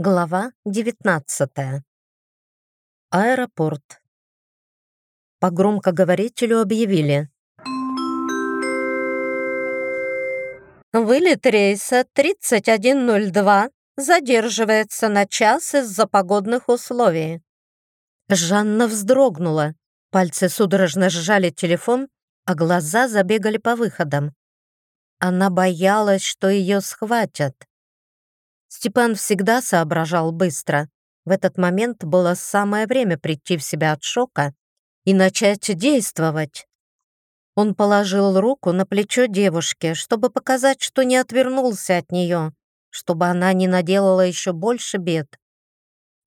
Глава 19. Аэропорт. По громкоговорителю объявили. Вылет рейса 3102 задерживается на час из-за погодных условий. Жанна вздрогнула. Пальцы судорожно сжали телефон, а глаза забегали по выходам. Она боялась, что ее схватят. Степан всегда соображал быстро. В этот момент было самое время прийти в себя от шока и начать действовать. Он положил руку на плечо девушки, чтобы показать, что не отвернулся от нее, чтобы она не наделала еще больше бед.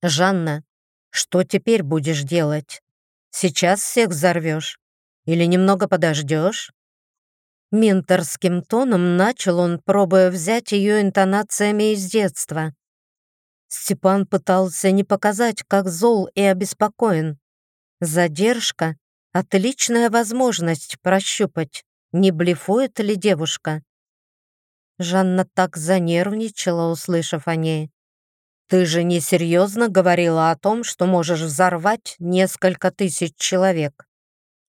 «Жанна, что теперь будешь делать? Сейчас всех взорвешь? Или немного подождешь?» Менторским тоном начал он, пробуя взять ее интонациями из детства. Степан пытался не показать, как зол и обеспокоен. Задержка — отличная возможность прощупать, не блефует ли девушка. Жанна так занервничала, услышав о ней. «Ты же не серьезно говорила о том, что можешь взорвать несколько тысяч человек?»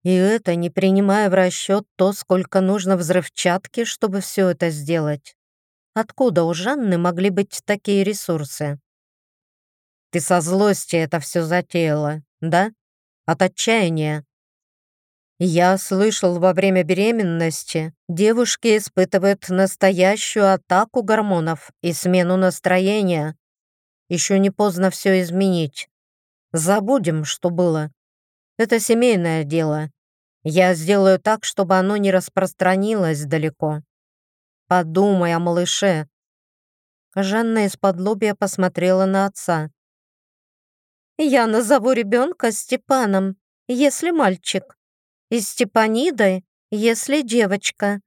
И это не принимая в расчет то, сколько нужно взрывчатки, чтобы все это сделать. Откуда у Жанны могли быть такие ресурсы? Ты со злости это все затеяла, да? От отчаяния. Я слышал во время беременности, девушки испытывают настоящую атаку гормонов и смену настроения. Еще не поздно все изменить. Забудем, что было. Это семейное дело. Я сделаю так, чтобы оно не распространилось далеко. Подумай о малыше». Жанна из-под лобья посмотрела на отца. «Я назову ребенка Степаном, если мальчик, и Степанидой, если девочка».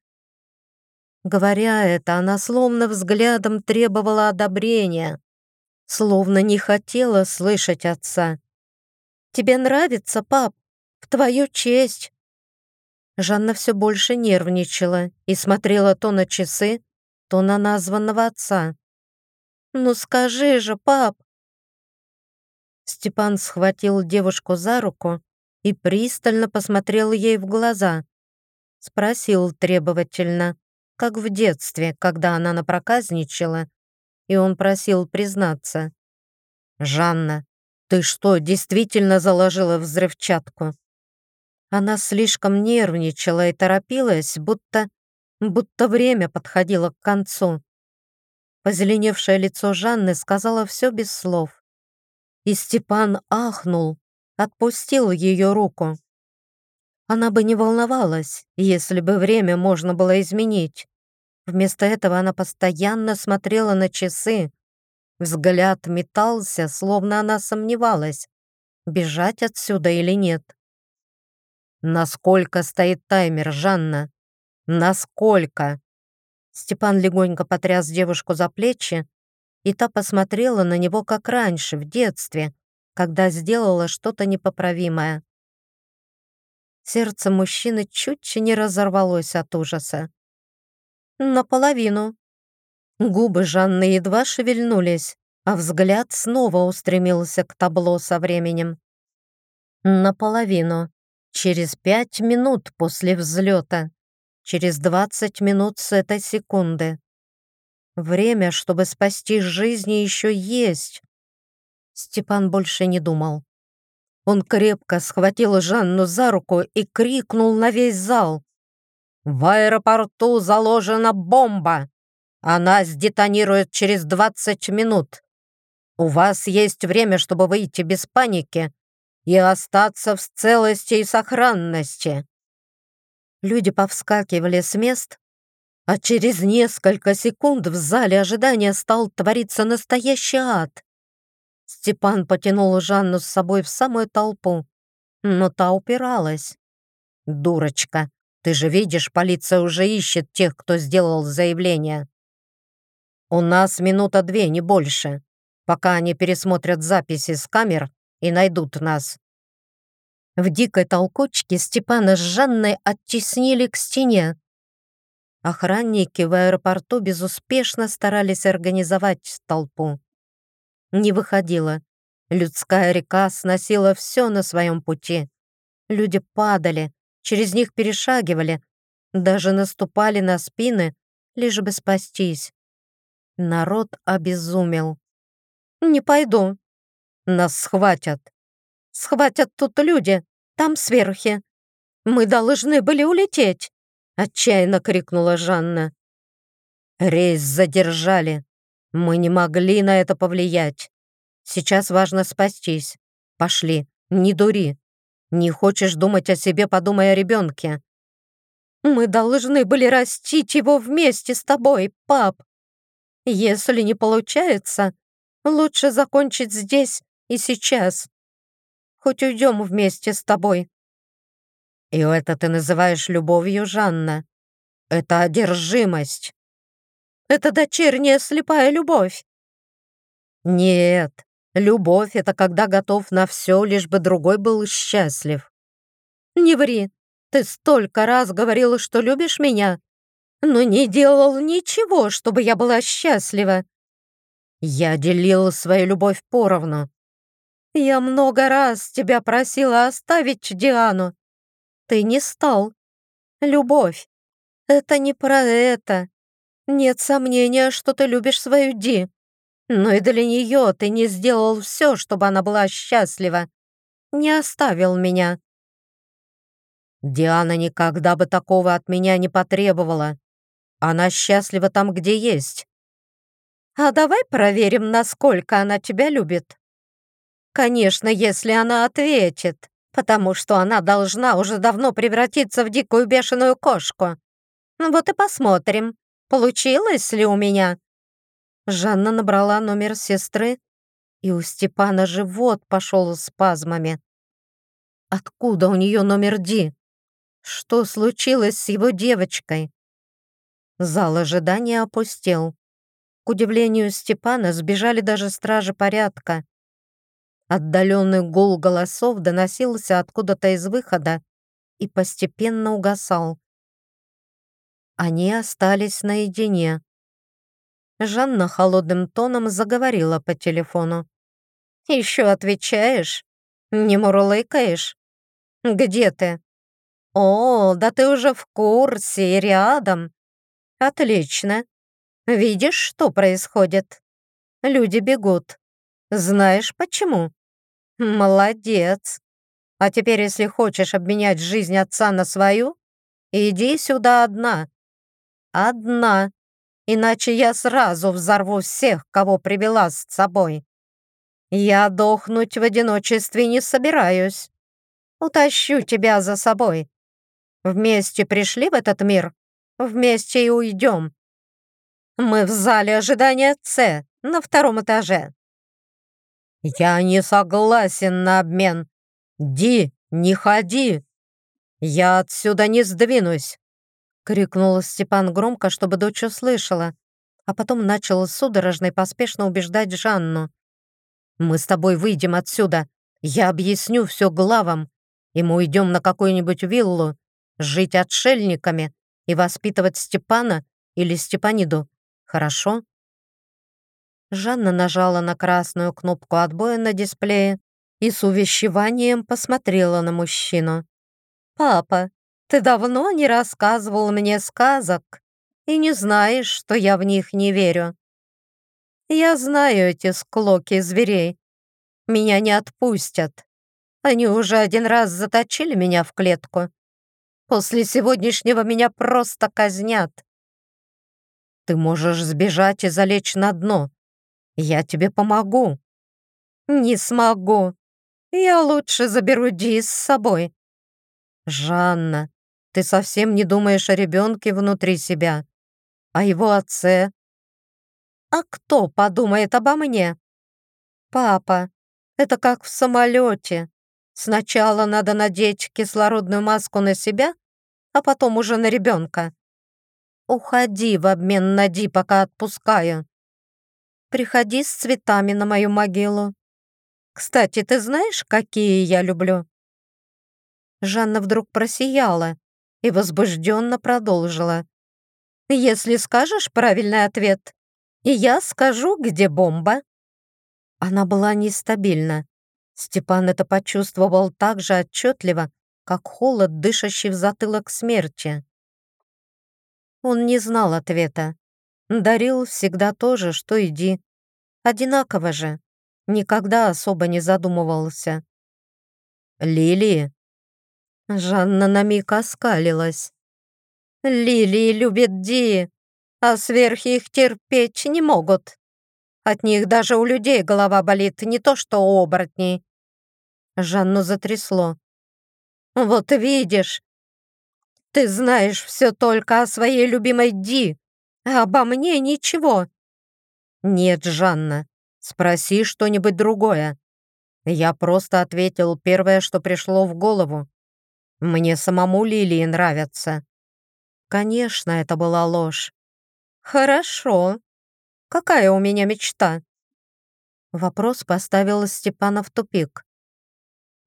Говоря это, она словно взглядом требовала одобрения, словно не хотела слышать отца. Тебе нравится, пап? В твою честь!» Жанна все больше нервничала и смотрела то на часы, то на названного отца. «Ну скажи же, пап!» Степан схватил девушку за руку и пристально посмотрел ей в глаза. Спросил требовательно, как в детстве, когда она напроказничала, и он просил признаться. «Жанна, «Ты что, действительно заложила взрывчатку?» Она слишком нервничала и торопилась, будто, будто время подходило к концу. Позеленевшее лицо Жанны сказала все без слов. И Степан ахнул, отпустил ее руку. Она бы не волновалась, если бы время можно было изменить. Вместо этого она постоянно смотрела на часы, Взгляд метался, словно она сомневалась, бежать отсюда или нет. «Насколько стоит таймер, Жанна? Насколько?» Степан легонько потряс девушку за плечи, и та посмотрела на него, как раньше, в детстве, когда сделала что-то непоправимое. Сердце мужчины чуть не разорвалось от ужаса. «Наполовину», Губы Жанны едва шевельнулись, а взгляд снова устремился к табло со временем. Наполовину. Через пять минут после взлета. Через двадцать минут с этой секунды. Время, чтобы спасти жизни, еще есть. Степан больше не думал. Он крепко схватил Жанну за руку и крикнул на весь зал. «В аэропорту заложена бомба! Она сдетонирует через 20 минут. У вас есть время, чтобы выйти без паники и остаться в целости и сохранности». Люди повскакивали с мест, а через несколько секунд в зале ожидания стал твориться настоящий ад. Степан потянул Жанну с собой в самую толпу, но та упиралась. «Дурочка, ты же видишь, полиция уже ищет тех, кто сделал заявление. «У нас минута две, не больше, пока они пересмотрят записи с камер и найдут нас». В дикой толкучке Степана с Жанной оттеснили к стене. Охранники в аэропорту безуспешно старались организовать толпу. не выходила. Людская река сносила все на своем пути. Люди падали, через них перешагивали, даже наступали на спины, лишь бы спастись. Народ обезумел. «Не пойду. Нас схватят. Схватят тут люди, там сверхи. Мы должны были улететь!» Отчаянно крикнула Жанна. «Рейс задержали. Мы не могли на это повлиять. Сейчас важно спастись. Пошли, не дури. Не хочешь думать о себе, подумай о ребенке. Мы должны были растить его вместе с тобой, пап. Если не получается, лучше закончить здесь и сейчас. Хоть уйдем вместе с тобой. И это ты называешь любовью, Жанна? Это одержимость. Это дочерняя слепая любовь. Нет, любовь — это когда готов на все, лишь бы другой был счастлив. Не ври, ты столько раз говорила, что любишь меня, но не делал ничего, чтобы я была счастлива. Я делила свою любовь поровну. Я много раз тебя просила оставить Диану. Ты не стал. Любовь. Это не про это. Нет сомнения, что ты любишь свою Ди. Но и для нее ты не сделал все, чтобы она была счастлива. Не оставил меня. Диана никогда бы такого от меня не потребовала. Она счастлива там, где есть. А давай проверим, насколько она тебя любит. Конечно, если она ответит, потому что она должна уже давно превратиться в дикую бешеную кошку. Вот и посмотрим, получилось ли у меня. Жанна набрала номер сестры, и у Степана живот пошел спазмами. Откуда у нее номер Ди? Что случилось с его девочкой? Зал ожидания опустел. К удивлению Степана сбежали даже стражи порядка. Отдаленный гул голосов доносился откуда-то из выхода и постепенно угасал. Они остались наедине. Жанна холодным тоном заговорила по телефону. «Еще отвечаешь? Не мурлыкаешь? Где ты?» «О, да ты уже в курсе и рядом. Отлично. Видишь, что происходит? Люди бегут. Знаешь почему? Молодец. А теперь, если хочешь обменять жизнь отца на свою, иди сюда одна. Одна иначе я сразу взорву всех, кого привела с собой. Я дохнуть в одиночестве не собираюсь. Утащу тебя за собой. Вместе пришли в этот мир, вместе и уйдем. Мы в зале ожидания С, на втором этаже. Я не согласен на обмен. Ди, не ходи. Я отсюда не сдвинусь. — крикнул Степан громко, чтобы дочь услышала, а потом начал судорожно и поспешно убеждать Жанну. «Мы с тобой выйдем отсюда. Я объясню все главам, и мы уйдем на какую-нибудь виллу, жить отшельниками и воспитывать Степана или Степаниду. Хорошо?» Жанна нажала на красную кнопку отбоя на дисплее и с увещеванием посмотрела на мужчину. «Папа, ты давно не рассказывал мне сказок и не знаешь, что я в них не верю. Я знаю эти склоки зверей. Меня не отпустят. Они уже один раз заточили меня в клетку. После сегодняшнего меня просто казнят. Ты можешь сбежать и залечь на дно. Я тебе помогу. Не смогу. Я лучше заберу Ди с собой. Жанна, ты совсем не думаешь о ребенке внутри себя, о его отце. А кто подумает обо мне? Папа, это как в самолете. Сначала надо надеть кислородную маску на себя, а потом уже на ребенка. Уходи в обмен на Ди, пока отпускаю. Приходи с цветами на мою могилу. Кстати, ты знаешь, какие я люблю?» Жанна вдруг просияла и возбужденно продолжила. «Если скажешь правильный ответ, и я скажу, где бомба». Она была нестабильна. Степан это почувствовал так же отчетливо, как холод, дышащий в затылок смерти. Он не знал ответа. Дарил всегда то же, что иди. Одинаково же. Никогда особо не задумывался. «Лили?» Жанна на миг оскалилась. «Лилии любят Ди, а сверхи их терпеть не могут. От них даже у людей голова болит, не то что у оборотней». Жанну затрясло. «Вот видишь, ты знаешь все только о своей любимой Ди, обо мне ничего». «Нет, Жанна, спроси что-нибудь другое». Я просто ответил первое, что пришло в голову. Мне самому лилии нравятся. Конечно, это была ложь. Хорошо. Какая у меня мечта? Вопрос поставил Степана в тупик.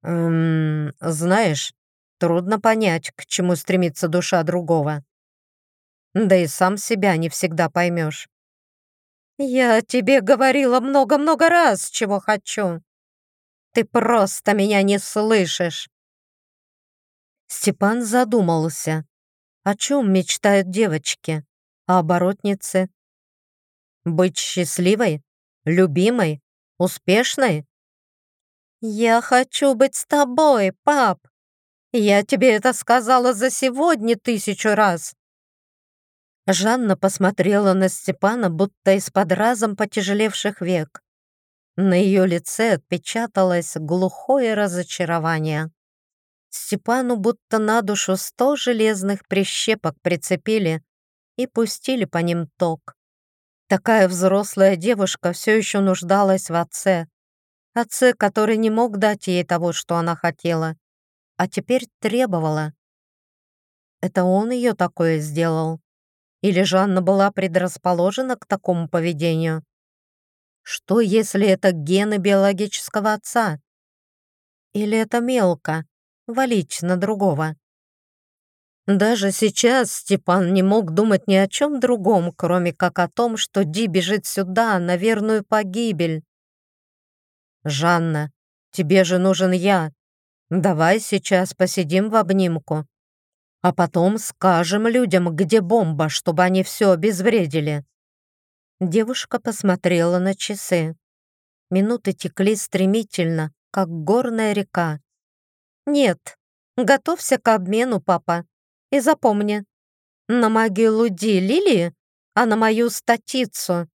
«Эм, знаешь, трудно понять, к чему стремится душа другого. Да и сам себя не всегда поймешь. Я тебе говорила много-много раз, чего хочу. Ты просто меня не слышишь. Степан задумался. О чем мечтают девочки? О оборотнице? Быть счастливой? Любимой? Успешной? «Я хочу быть с тобой, пап. Я тебе это сказала за сегодня тысячу раз». Жанна посмотрела на Степана, будто из-под разом потяжелевших век. На ее лице отпечаталось глухое разочарование. Степану будто на душу сто железных прищепок прицепили и пустили по ним ток. Такая взрослая девушка все еще нуждалась в отце, Отце, который не мог дать ей того, что она хотела, а теперь требовала. Это он ее такое сделал? Или Жанна была предрасположена к такому поведению? Что, если это гены биологического отца? Или это мелко, валить на другого? Даже сейчас Степан не мог думать ни о чем другом, кроме как о том, что Ди бежит сюда на верную погибель. «Жанна, тебе же нужен я. Давай сейчас посидим в обнимку, а потом скажем людям, где бомба, чтобы они все обезвредили». Девушка посмотрела на часы. Минуты текли стремительно, как горная река. «Нет, готовься к обмену, папа. И запомни, на могилу Ди Лилии, а на мою статицу.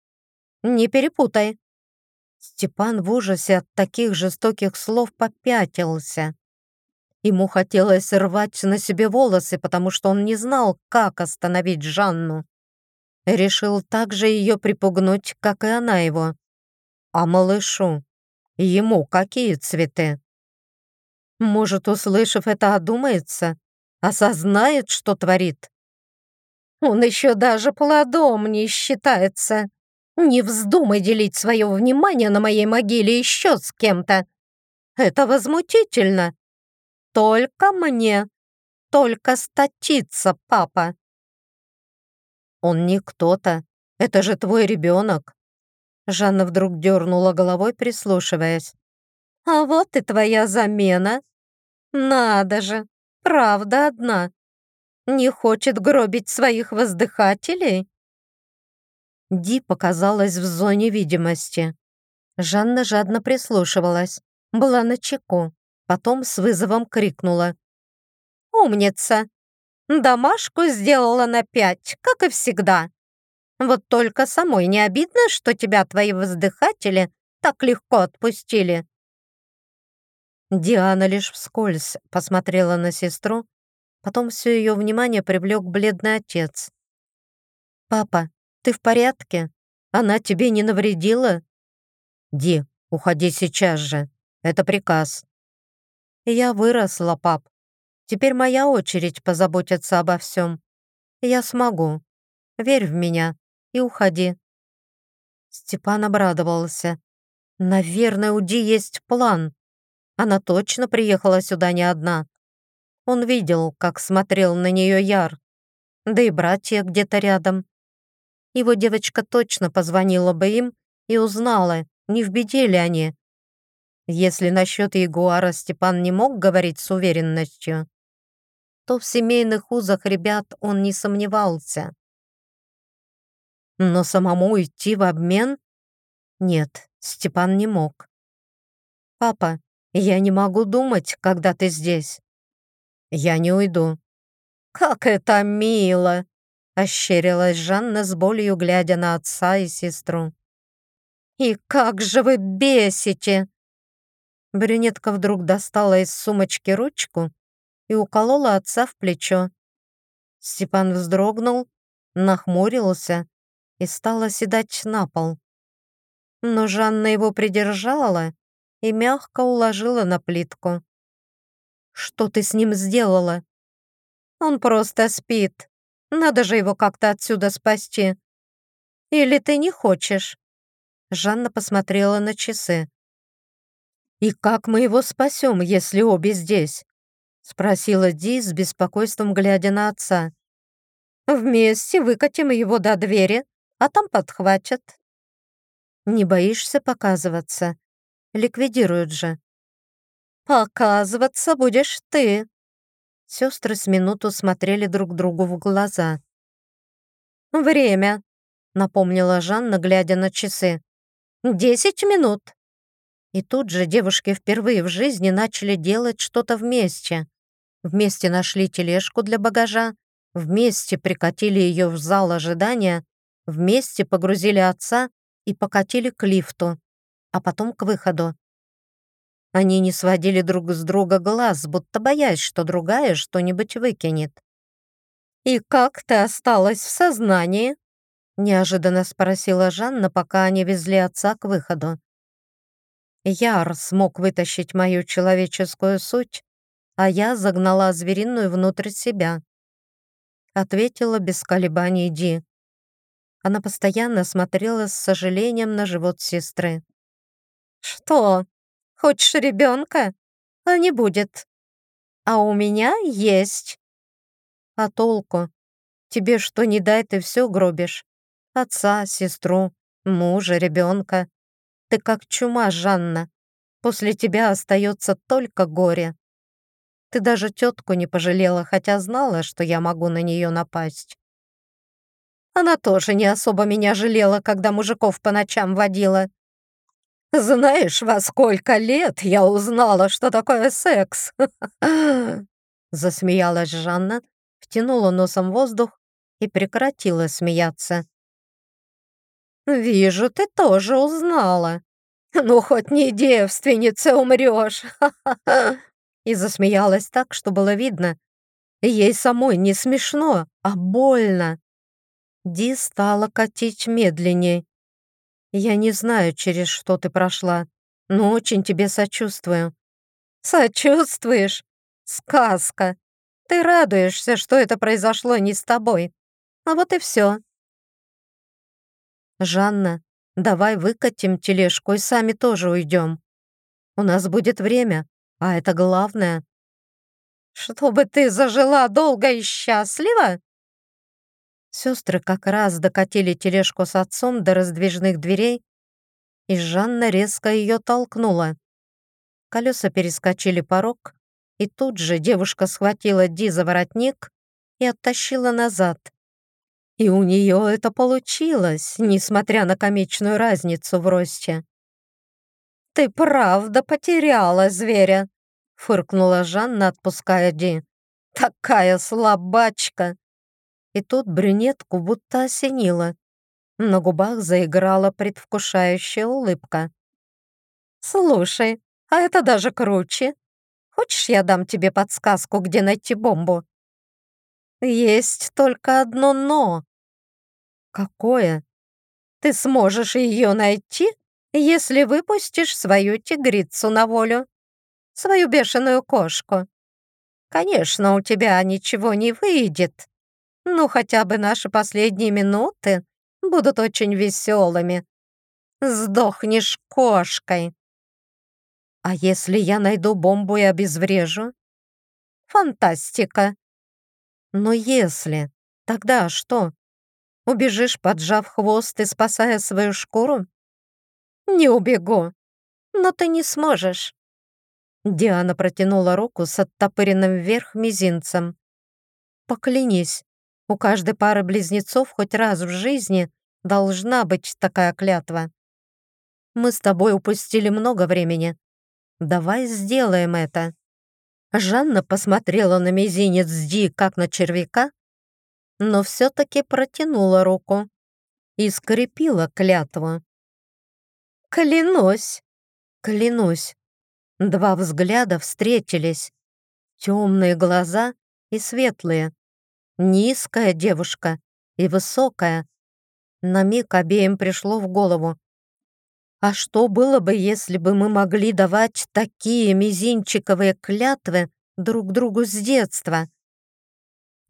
Не перепутай». Степан в ужасе от таких жестоких слов попятился. Ему хотелось рвать на себе волосы, потому что он не знал, как остановить Жанну. Решил также ее припугнуть, как и она его. А малышу? Ему какие цветы? Может, услышав это, одумается? Осознает, что творит? Он еще даже плодом не считается. Не вздумай делить свое внимание на моей могиле еще с кем-то. Это возмутительно. Только мне. Только статиться, папа. Он не кто-то. Это же твой ребенок. Жанна вдруг дернула головой, прислушиваясь. А вот и твоя замена. Надо же, правда одна. Не хочет гробить своих воздыхателей? Ди показалась в зоне видимости. Жанна жадно прислушивалась, была на чеку, потом с вызовом крикнула. «Умница! Домашку сделала на пять, как и всегда. Вот только самой не обидно, что тебя твои воздыхатели так легко отпустили?» Диана лишь вскользь посмотрела на сестру, потом все ее внимание привлек бледный отец. «Папа, ты в порядке? Она тебе не навредила?» «Ди, уходи сейчас же. Это приказ». «Я выросла, пап. Теперь моя очередь позаботиться обо всем. Я смогу. Верь в меня и уходи». Степан обрадовался. «Наверное, у Ди есть план. Она точно приехала сюда не одна. Он видел, как смотрел на нее Яр. Да и братья где-то рядом его девочка точно позвонила бы им и узнала, не в беде ли они. Если насчет Ягуара Степан не мог говорить с уверенностью, то в семейных узах ребят он не сомневался. Но самому идти в обмен? Нет, Степан не мог. «Папа, я не могу думать, когда ты здесь». «Я не уйду». «Как это мило!» — ощерилась Жанна с болью, глядя на отца и сестру. «И как же вы бесите!» Брюнетка вдруг достала из сумочки ручку и уколола отца в плечо. Степан вздрогнул, нахмурился и стал оседать на пол. Но Жанна его придержала и мягко уложила на плитку. «Что ты с ним сделала?» «Он просто спит. Надо же его как-то отсюда спасти. Или ты не хочешь?» Жанна посмотрела на часы. «И как мы его спасем, если обе здесь?» Спросила Ди с беспокойством, глядя на отца. «Вместе выкатим его до двери, а там подхватят». «Не боишься показываться? Ликвидируют же». «Показываться будешь ты». Сестры с минуту смотрели друг другу в глаза. «Время», — напомнила Жанна, глядя на часы. «Десять минут». И тут же девушки впервые в жизни начали делать что-то вместе. Вместе нашли тележку для багажа, вместе прикатили ее в зал ожидания, вместе погрузили отца и покатили к лифту, а потом к выходу. Они не сводили друг с друга глаз, будто боясь, что другая что-нибудь выкинет. «И как ты осталась в сознании?» неожиданно спросила Жанна, пока они везли отца к выходу. Яр смог вытащить мою человеческую суть, а я загнала звериную внутрь себя. Ответила без колебаний Ди. Она постоянно смотрела с сожалением на живот сестры. «Что? Хочешь ребенка? А не будет. А у меня есть». «А толку? Тебе что не дай, ты все гробишь. Отца, сестру, мужа, ребенка. Ты как чума, Жанна. После тебя остается только горе. Ты даже тетку не пожалела, хотя знала, что я могу на нее напасть. Она тоже не особо меня жалела, когда мужиков по ночам водила. Знаешь, во сколько лет я узнала, что такое секс? Засмеялась Жанна, втянула носом воздух и прекратила смеяться. «Вижу, ты тоже узнала. Ну, хоть не девственница умрешь!» И засмеялась так, что было видно. Ей самой не смешно, а больно. Ди стала катить медленней. «Я не знаю, через что ты прошла, но очень тебе сочувствую». «Сочувствуешь? Сказка! Ты радуешься, что это произошло не с тобой. А вот и все. «Жанна, давай выкатим тележку и сами тоже уйдем. У нас будет время, а это главное». «Чтобы ты зажила долго и счастливо?» Сестры как раз докатили тележку с отцом до раздвижных дверей, и Жанна резко ее толкнула. Колеса перескочили порог, и тут же девушка схватила Ди за воротник и оттащила назад. И у нее это получилось, несмотря на комичную разницу в росте. «Ты правда потеряла зверя!» — фыркнула Жанна, отпуская Ди. «Такая слабачка!» И тут брюнетку будто осенило. На губах заиграла предвкушающая улыбка. «Слушай, а это даже круче. Хочешь, я дам тебе подсказку, где найти бомбу?» «Есть только одно «но». «Какое?» «Ты сможешь ее найти, если выпустишь свою тигрицу на волю, свою бешеную кошку. Конечно, у тебя ничего не выйдет, но хотя бы наши последние минуты будут очень веселыми. Сдохнешь кошкой». «А если я найду бомбу и обезврежу?» «Фантастика!» «Но если, тогда что?» Убежишь, поджав хвост и спасая свою шкуру? «Не убегу, но ты не сможешь». Диана протянула руку с оттопыренным вверх мизинцем. «Поклянись, у каждой пары близнецов хоть раз в жизни должна быть такая клятва. Мы с тобой упустили много времени. Давай сделаем это». Жанна посмотрела на мизинец Ди, как на червяка, но все-таки протянула руку и скрепила клятву. «Клянусь!» «Клянусь!» Два взгляда встретились. Темные глаза и светлые. Низкая девушка и высокая. На миг обеим пришло в голову. А что было бы, если бы мы могли давать такие мизинчиковые клятвы друг другу с детства?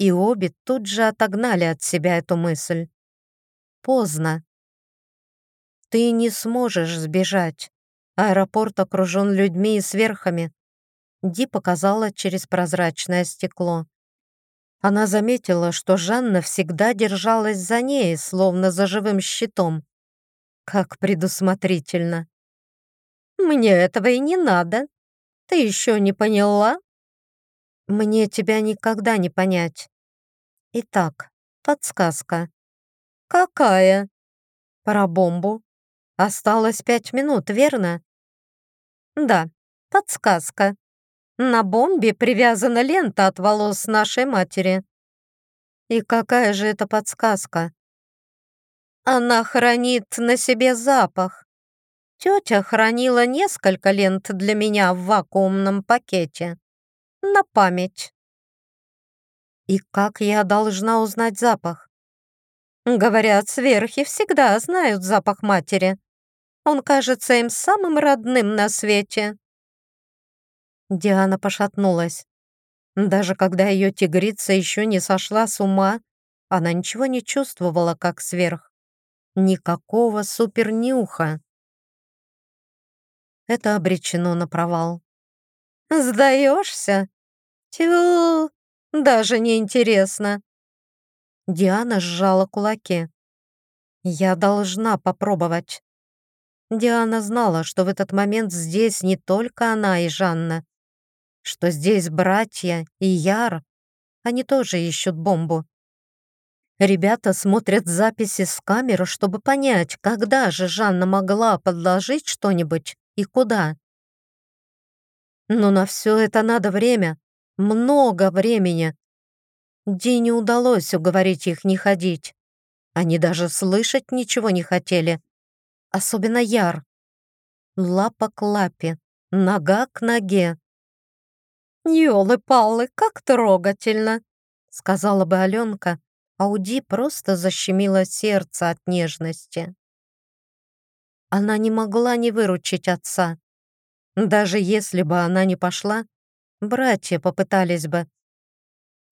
И обе тут же отогнали от себя эту мысль. Поздно. Ты не сможешь сбежать. Аэропорт окружен людьми и сверхами. Ди показала через прозрачное стекло. Она заметила, что Жанна всегда держалась за ней, словно за живым щитом. Как предусмотрительно. «Мне этого и не надо. Ты еще не поняла?» «Мне тебя никогда не понять. Итак, подсказка». «Какая?» «Про бомбу. Осталось пять минут, верно?» Да, подсказка. На бомбе привязана лента от волос нашей матери. И какая же это подсказка? Она хранит на себе запах. Тетя хранила несколько лент для меня в вакуумном пакете. На память. И как я должна узнать запах? Говорят, сверхи всегда знают запах матери. Он кажется им самым родным на свете». Диана пошатнулась. Даже когда ее тигрица еще не сошла с ума, она ничего не чувствовала, как сверх. Никакого супернюха. Это обречено на провал. «Сдаешься? Тю, даже не интересно». Диана сжала кулаки. «Я должна попробовать». Диана знала, что в этот момент здесь не только она и Жанна, что здесь братья и Яр, они тоже ищут бомбу. Ребята смотрят записи с камеры, чтобы понять, когда же Жанна могла подложить что-нибудь и куда. Но на все это надо время, много времени. Ди не удалось уговорить их не ходить. Они даже слышать ничего не хотели особенно яр. Лапа к лапе, нога к ноге. «Ёлы-палы, как трогательно!» сказала бы Аленка, а у Ди просто защемило сердце от нежности. Она не могла не выручить отца. Даже если бы она не пошла, братья попытались бы.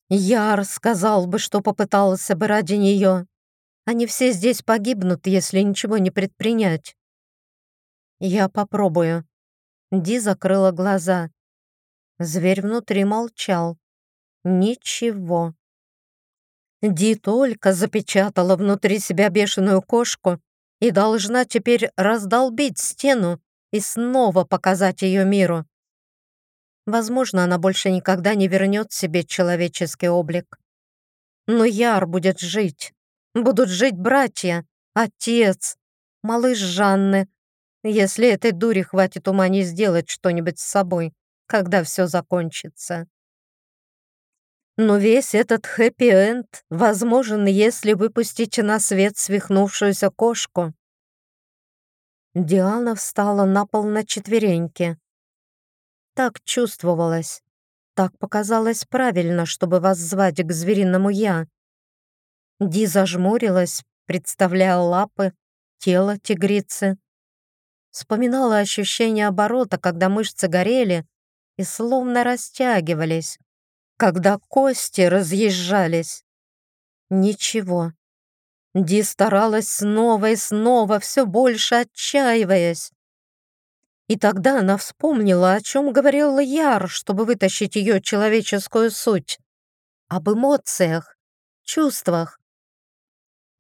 Яр сказал бы, что попытался бы ради нее. Они все здесь погибнут, если ничего не предпринять. Я попробую. Ди закрыла глаза. Зверь внутри молчал. Ничего. Ди только запечатала внутри себя бешеную кошку и должна теперь раздолбить стену и снова показать ее миру. Возможно, она больше никогда не вернет себе человеческий облик. Но Яр будет жить. Будут жить братья, отец, малыш Жанны, если этой дури хватит ума не сделать что-нибудь с собой, когда все закончится. Но весь этот хэппи-энд возможен, если выпустить на свет свихнувшуюся кошку. Диана встала на пол на четвереньки. Так чувствовалось. Так показалось правильно, чтобы вас звать к звериному «я». Ди зажмурилась, представляя лапы, тело тигрицы. Вспоминала ощущение оборота, когда мышцы горели и словно растягивались, когда кости разъезжались. Ничего. Ди старалась снова и снова, все больше отчаиваясь. И тогда она вспомнила, о чем говорил Яр, чтобы вытащить ее человеческую суть. Об эмоциях, чувствах,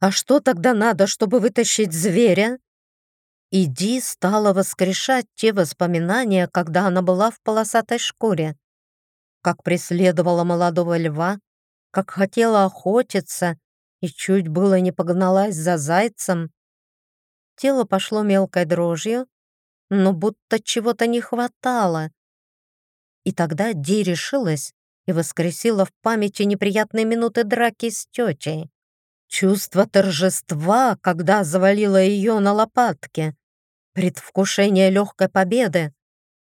а что тогда надо, чтобы вытащить зверя? И Ди стала воскрешать те воспоминания, когда она была в полосатой шкуре. Как преследовала молодого льва, как хотела охотиться и чуть было не погналась за зайцем. Тело пошло мелкой дрожью, но будто чего-то не хватало. И тогда Ди решилась и воскресила в памяти неприятные минуты драки с тетей. Чувство торжества, когда завалила ее на лопатке, предвкушение легкой победы,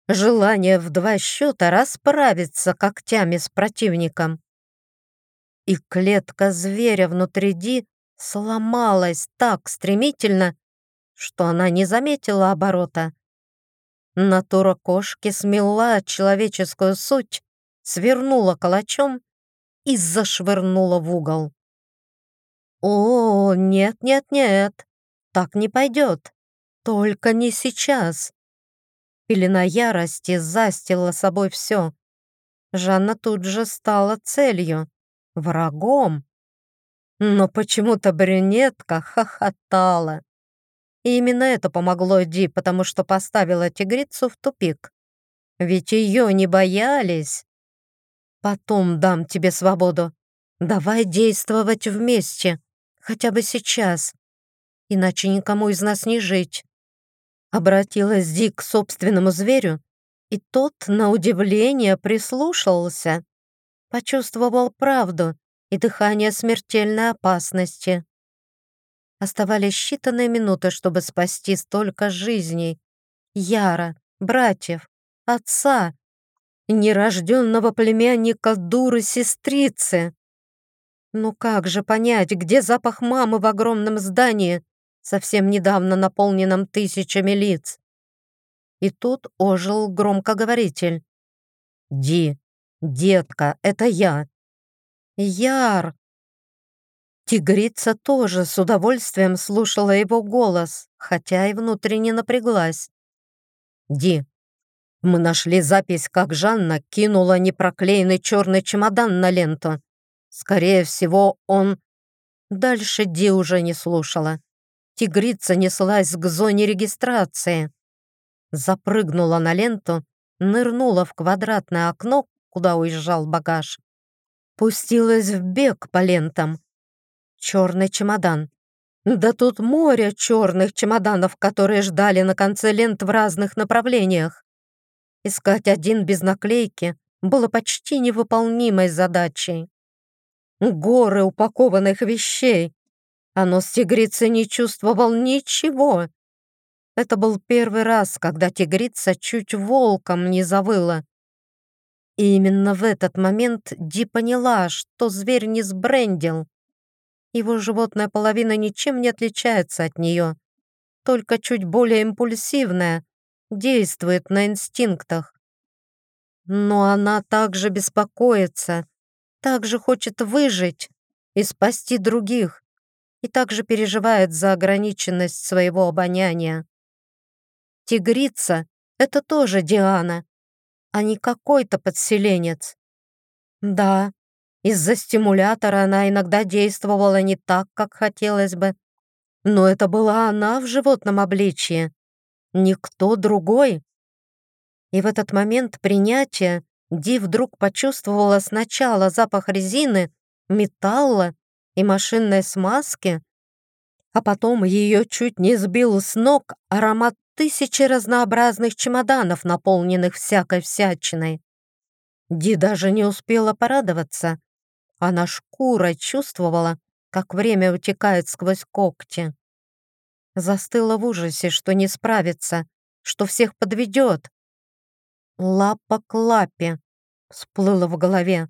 желание в два счета расправиться когтями с противником. И клетка зверя внутри Ди сломалась так стремительно, что она не заметила оборота. Натура кошки смела человеческую суть, свернула калачом и зашвырнула в угол. «О, нет-нет-нет, так не пойдет. Только не сейчас. Пелена ярости застила собой все. Жанна тут же стала целью, врагом. Но почему-то брюнетка хохотала. И именно это помогло Ди, потому что поставила тигрицу в тупик. Ведь ее не боялись. Потом дам тебе свободу. Давай действовать вместе, хотя бы сейчас. Иначе никому из нас не жить. Обратилась Ди к собственному зверю, и тот, на удивление, прислушался. Почувствовал правду и дыхание смертельной опасности. Оставались считанные минуты, чтобы спасти столько жизней. Яра, братьев, отца, нерожденного племянника дуры-сестрицы. Ну как же понять, где запах мамы в огромном здании, совсем недавно наполненном тысячами лиц. И тут ожил громкоговоритель. «Ди, детка, это я!» «Яр!» Тигрица тоже с удовольствием слушала его голос, хотя и внутренне напряглась. «Ди, мы нашли запись, как Жанна кинула непроклеенный черный чемодан на ленту. Скорее всего, он...» Дальше Ди уже не слушала. Тигрица неслась к зоне регистрации. Запрыгнула на ленту, нырнула в квадратное окно, куда уезжал багаж. Пустилась в бег по лентам. Черный чемодан. Да тут море черных чемоданов, которые ждали на конце лент в разных направлениях. Искать один без наклейки было почти невыполнимой задачей. Горы упакованных вещей, а нос тигрицы не чувствовал ничего. Это был первый раз, когда тигрица чуть волком не завыла. И именно в этот момент Ди поняла, что зверь не сбрендил. Его животная половина ничем не отличается от нее, только чуть более импульсивная, действует на инстинктах. Но она также беспокоится, также хочет выжить и спасти других и также переживает за ограниченность своего обоняния. Тигрица — это тоже Диана, а не какой-то подселенец. Да, из-за стимулятора она иногда действовала не так, как хотелось бы, но это была она в животном обличье, никто другой. И в этот момент принятия Ди вдруг почувствовала сначала запах резины, металла и машинной смазки, а потом ее чуть не сбил с ног аромат тысячи разнообразных чемоданов, наполненных всякой всячиной. Ди даже не успела порадоваться. Она шкурой чувствовала, как время утекает сквозь когти. Застыла в ужасе, что не справится, что всех подведет. Лапа к лапе всплыла в голове.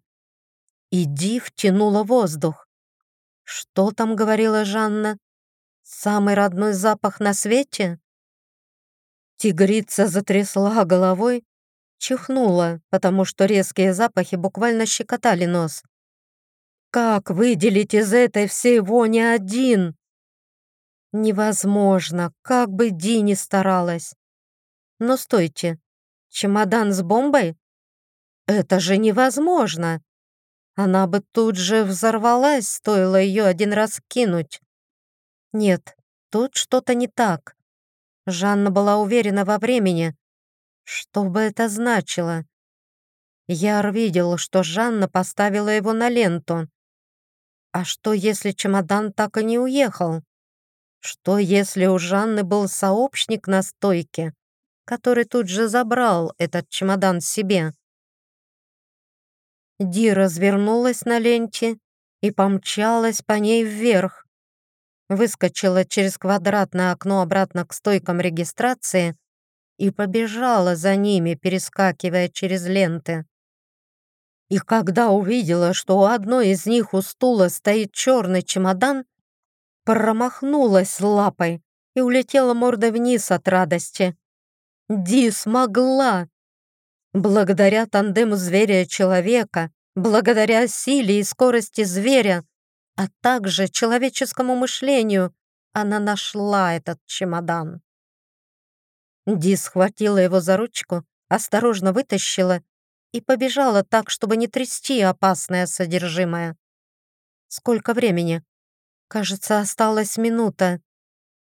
И Ди втянула воздух. Что там говорила Жанна? Самый родной запах на свете? Тигрица затрясла головой, чихнула, потому что резкие запахи буквально щекотали нос. Как выделить из этой всей вони один? Невозможно, как бы Ди ни старалась. Но стойте, чемодан с бомбой? Это же невозможно. Она бы тут же взорвалась, стоило ее один раз кинуть. Нет, тут что-то не так. Жанна была уверена во времени. Что бы это значило? Яр видел, что Жанна поставила его на ленту. А что, если чемодан так и не уехал? Что, если у Жанны был сообщник на стойке, который тут же забрал этот чемодан себе? Ди развернулась на ленте и помчалась по ней вверх. Выскочила через квадратное окно обратно к стойкам регистрации и побежала за ними, перескакивая через ленты. И когда увидела, что у одной из них у стула стоит черный чемодан, промахнулась лапой и улетела мордой вниз от радости. Ди смогла! Благодаря тандему зверя и человека, благодаря силе и скорости зверя, а также человеческому мышлению, она нашла этот чемодан. Ди схватила его за ручку, осторожно вытащила и побежала так, чтобы не трясти опасное содержимое. Сколько времени? Кажется, осталась минута.